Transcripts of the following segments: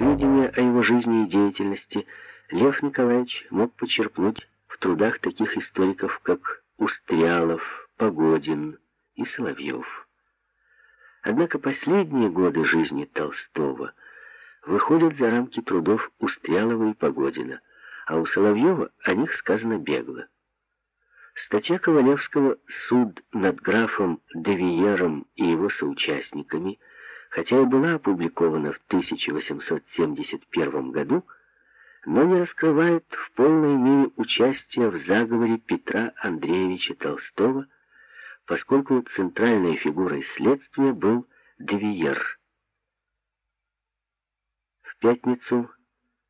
Сведения о его жизни и деятельности Лев Николаевич мог почерпнуть в трудах таких историков, как Устрялов, Погодин и Соловьев. Однако последние годы жизни Толстого выходят за рамки трудов Устрялова и Погодина, а у Соловьева о них сказано бегло. Статья Ковалевского «Суд над графом Девиером и его соучастниками», хотя и была опубликована в 1871 году, но не раскрывает в полной мере участие в заговоре Петра Андреевича Толстого, поскольку центральной фигурой следствия был Девиер. В пятницу,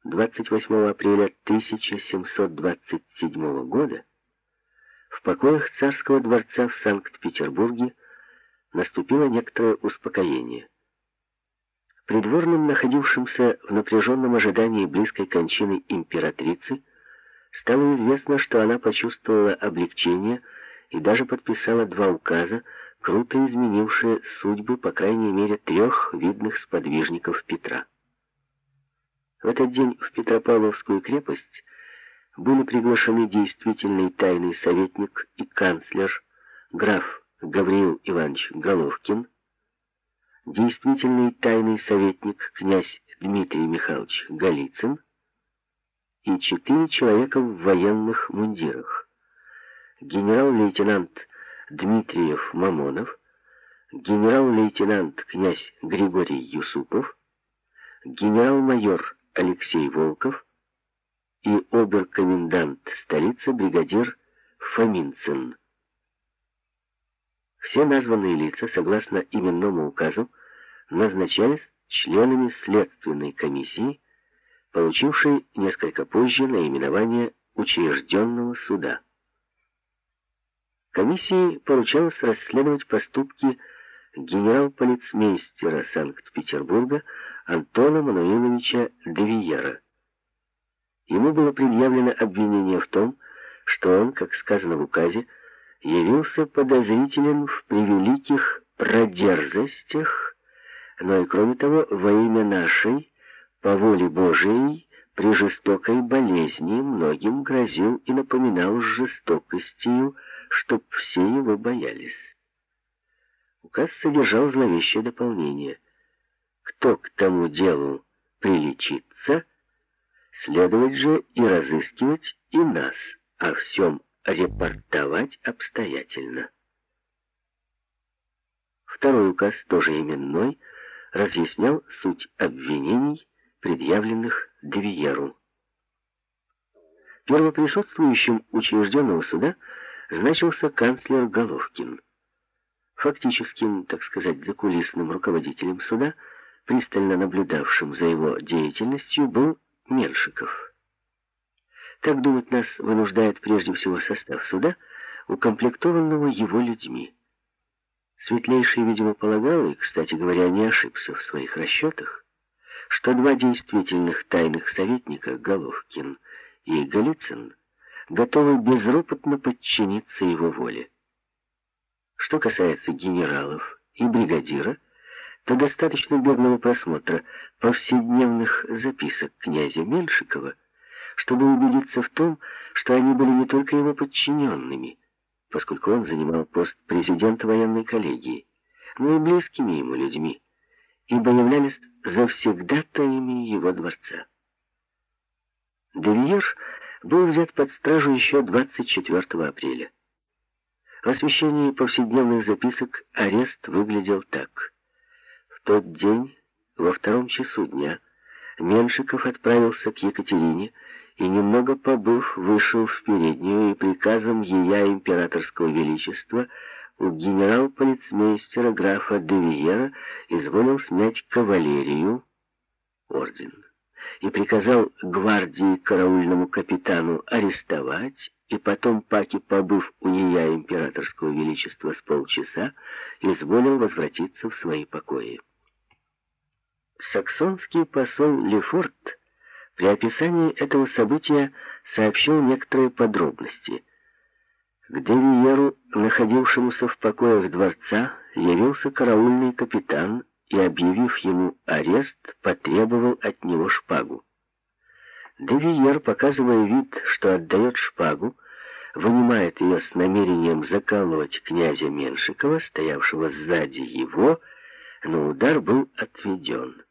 28 апреля 1727 года, в покоях царского дворца в Санкт-Петербурге наступило некоторое успокоение. Придворным, находившимся в напряженном ожидании близкой кончины императрицы, стало известно, что она почувствовала облегчение и даже подписала два указа, круто изменившие судьбы, по крайней мере, трех видных сподвижников Петра. В этот день в Петропавловскую крепость были приглашены действительный тайный советник и канцлер граф Гавриил Иванович Головкин, действительный тайный советник князь Дмитрий Михайлович Голицын и четыре человека в военных мундирах. Генерал-лейтенант Дмитриев Мамонов, генерал-лейтенант князь Григорий Юсупов, генерал-майор Алексей Волков и обер-комендант столицы бригадир Фоминцин. Все названные лица, согласно именному указу, назначались членами следственной комиссии, получившей несколько позже наименование учрежденного суда. Комиссии поручалось расследовать поступки генерал-полицмейстера Санкт-Петербурга Антона Мануиловича Девиера. Ему было предъявлено обвинение в том, что он, как сказано в указе, явился подозрителен в превеликих продерзостях, но и кроме того, во имя нашей, по воле Божией, при жестокой болезни многим грозил и напоминал с жестокостью, чтоб все его боялись. Указ содержал зловещее дополнение. Кто к тому делу приличится, следовать же и разыскивать и нас, о всем репортовать обстоятельно. Второй указ, тоже именной, разъяснял суть обвинений, предъявленных Девиеру. Первоприсутствующим учрежденного суда значился канцлер Головкин. Фактическим, так сказать, закулисным руководителем суда, пристально наблюдавшим за его деятельностью, был Меншиков. Так думать нас вынуждает прежде всего состав суда, укомплектованного его людьми. Светлейший, видимо, полагал, и, кстати говоря, не ошибся в своих расчетах, что два действительных тайных советника, Головкин и Голицын, готовы безропотно подчиниться его воле. Что касается генералов и бригадира, то достаточно беглого просмотра повседневных записок князя Меншикова чтобы убедиться в том, что они были не только его подчиненными, поскольку он занимал пост президента военной коллегии, но и близкими ему людьми, ибо являлись завсегдатаями его дворца. Девиер был взят под стражу еще 24 апреля. В освещении повседневных записок арест выглядел так. В тот день, во втором часу дня, Меншиков отправился к Екатерине и, немного побыв, вышел в переднюю и приказом ея императорского величества у генерал-полицмейстера графа Девиера изволил снять кавалерию, орден, и приказал гвардии караульному капитану арестовать, и потом, паки побыв у ея императорского величества с полчаса, изволил возвратиться в свои покои. Саксонский посол Лефорт при описании этого события сообщил некоторые подробности. К Девиеру, находившемуся в покоях дворца, явился караульный капитан и, объявив ему арест, потребовал от него шпагу. Девиер, показывая вид, что отдает шпагу, вынимает ее с намерением закалывать князя Меншикова, стоявшего сзади его, но удар был отведен.